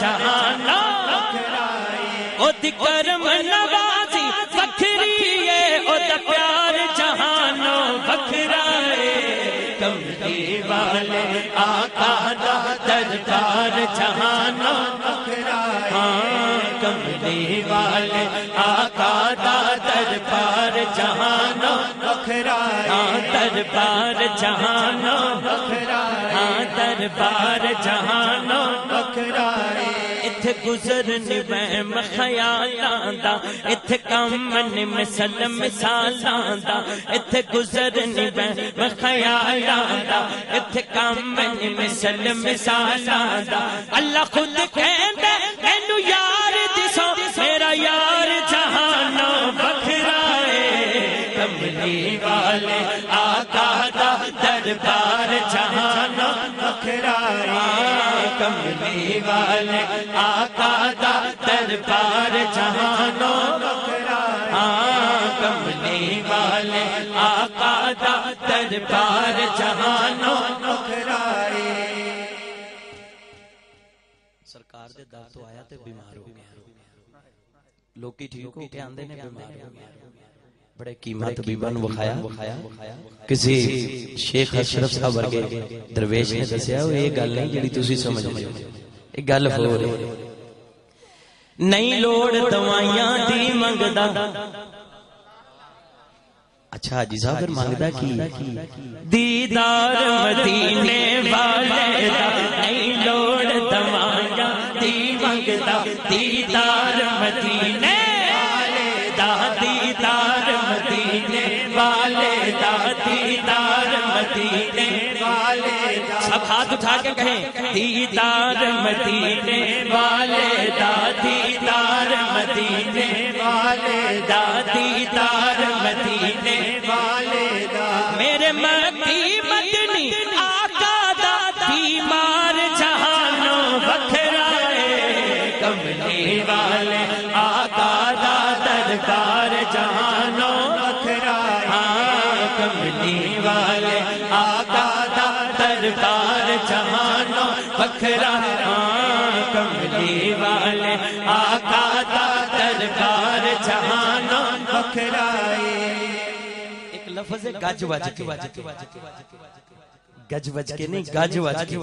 جہانا او دی کرم نوازی وکھری ہے او دا پیار جہانو وکھرا ہے۔ کملی والے آقا دا دربار جہانو وکھرا ہے۔ کملی والے آقا دا دربار جہانو وکھرا ہے۔ ہاں، دربار جہانو وکھرا ہے۔ ہاں، دربار جہانو گزرن وہم خیالاں دا اتھے کامن مثل مثالاں دا اتھے گزرن وہم خیالاں دا اتھے کامن مثل مثالاں دا اللہ خود کہندا مینوں یار دسو میرا یار جہانو بکھرا ہے۔ کملی والے آقا دا دربار کملی والے آقا دا دربار جہانو ہاں، کملی والے آقا دا دربار جہانو سرکار دے در تو آیا تے بیمار ہو گیا۔ لوکی ٹھیک ہو کے آندے نے بیمار ہو گیا۔ بڑے قیمت بیبن وکھایا کسی شیخ اشرف صاحب ورگے درویش نے دسیا وہ یہ گل نہیں جڑی تسی سمجھ ہو یہ گل ہو رہی نہیں لوڑ دوائیاں دی منگدا۔ اچھا حاجی صاحب پھر منگدا کی؟ دیدار مدینے والے دا نہیں لوڑ دوائیاں دی منگدا۔ دیدار مدینے دیدار مدینے والے سب ہاتھ اٹھا کے کہیں۔ دیدار مدینے والے دا دیدار مدینے والے دا دیدار مدینے والے دا میرے مکی مدنی آقا دا بیمار جہانوں بکھرا ہے کملی والے جہانوں بکھرا کملی والے آقا دا دربار جہانوں بکھرا ایک لفظ ہے گج وج کے۔ گج وج کے نہیں گج وج کے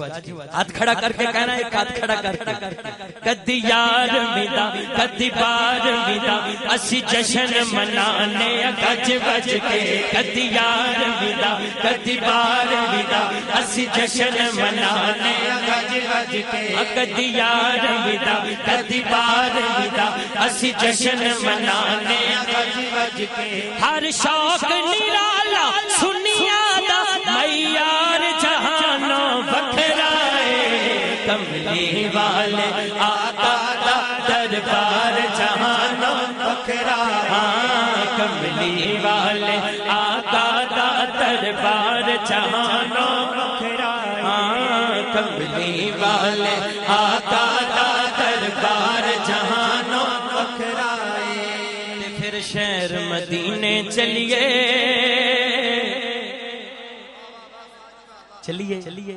ہاتھ کھڑا کر کے کہنا ایک ہاتھ کھڑا کر کے کدی یار میدا کدی بار میدا اسی جشن منانے گج وج کے کدی یار میدا کدی بار میدا اسی جشن منانے گج وج کے کدی یار میدا کدی بار میدا اسی جشن منانے گج وج کے ہر شوق نرالا سنیا بکھرا ہاں کملی والے آقا دا دربار جہانو بکھرا ہاں کملی والے آقا دا دربار جہانو بکھرائے پھر شہر مدینے چلیے چلیے چلیے۔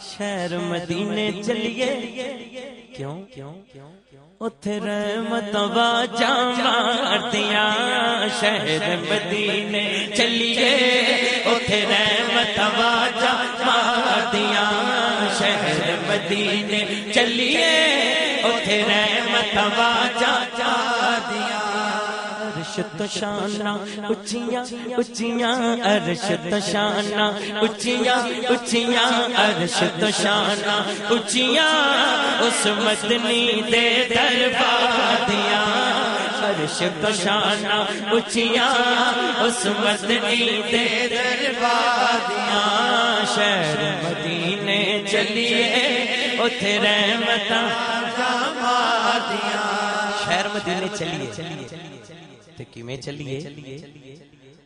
شہر مدینے چلیے۔ کیوں؟ کیوں کیوں رحمت واجا دیا شہر مدینے چلیے۔ اتھے رحمت واجا دیا شہر مدینے چلیے۔ اتھے رحمت واجا دیا عرش تو شانہ اچھیاں اچھیاں عرش تو شانہ اچھیاں عرش اس مدنی دے دربار دیا عرش تو شانہ اچھیاں اس مدنی دے دربار دیا شہر مدینے چلیے اتھے رحمتاں دیا شہر مدینے چلیے۔ تے کیویں چلیے؟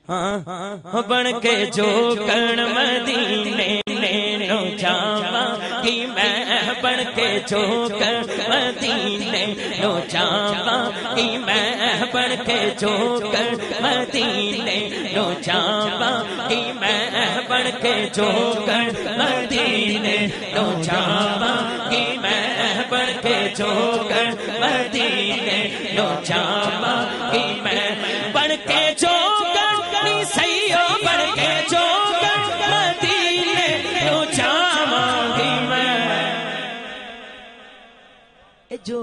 ہاں بن کے جو کن مدینے نو جاوا کی میں بن کے جو کن مدینے نو جاوا کی میں بن کے جو کن مدینے نو جاوا کی میں بن کے جو کن مدینے نو جاوا کی میں بن کے جو کن مدینے نو جاوا کی میں بن کے جو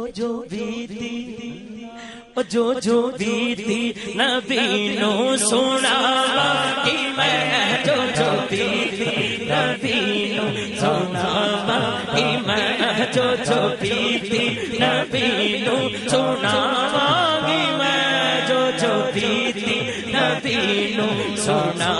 جو جو بیتی جو جو بیتی نبی نو سونا کی میں جو جو بیتی نبی نو سونا کی میں جو جو بیتی نبی نو سونا کی میں جو جو بیتی نبی نو سونا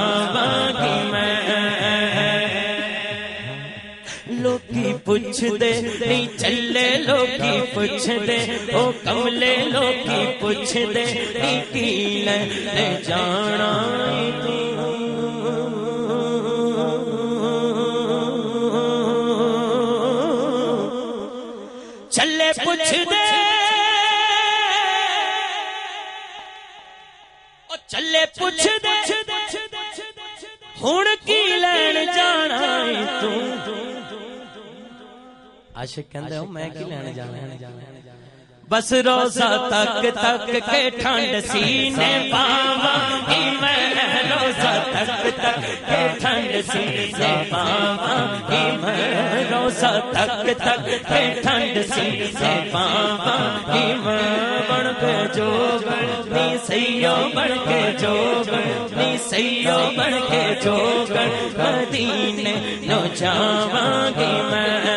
پوچھ دے، نہیں چلے لوکی پوچھ دے، او کملے لوکی پوچھ دے، نہیں کی لے جانا چلے پوچھ دے۔ عاشق کہندا ہوں میں کی لین جانا بس روزہ تک تک کے ٹھنڈ سینے پاوا ہی میں روزہ تک تک کے ٹھنڈ سینے پاوا ہی میں۔ روزہ تک تک کے ٹھنڈ سینے پاوا ہی میں۔ بڑھ کے جو نی سیو بڑھ کے جو نی سیو بڑھ کے جو مدینے نو جاواں گی میں۔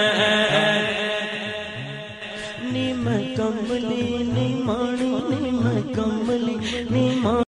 کملی نی مانی نی میں کملی نی